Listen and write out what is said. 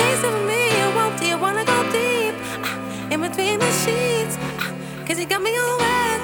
chasing me. You want, do you wanna go deep? Uh, in between the sheets, uh, cause you got me all wet.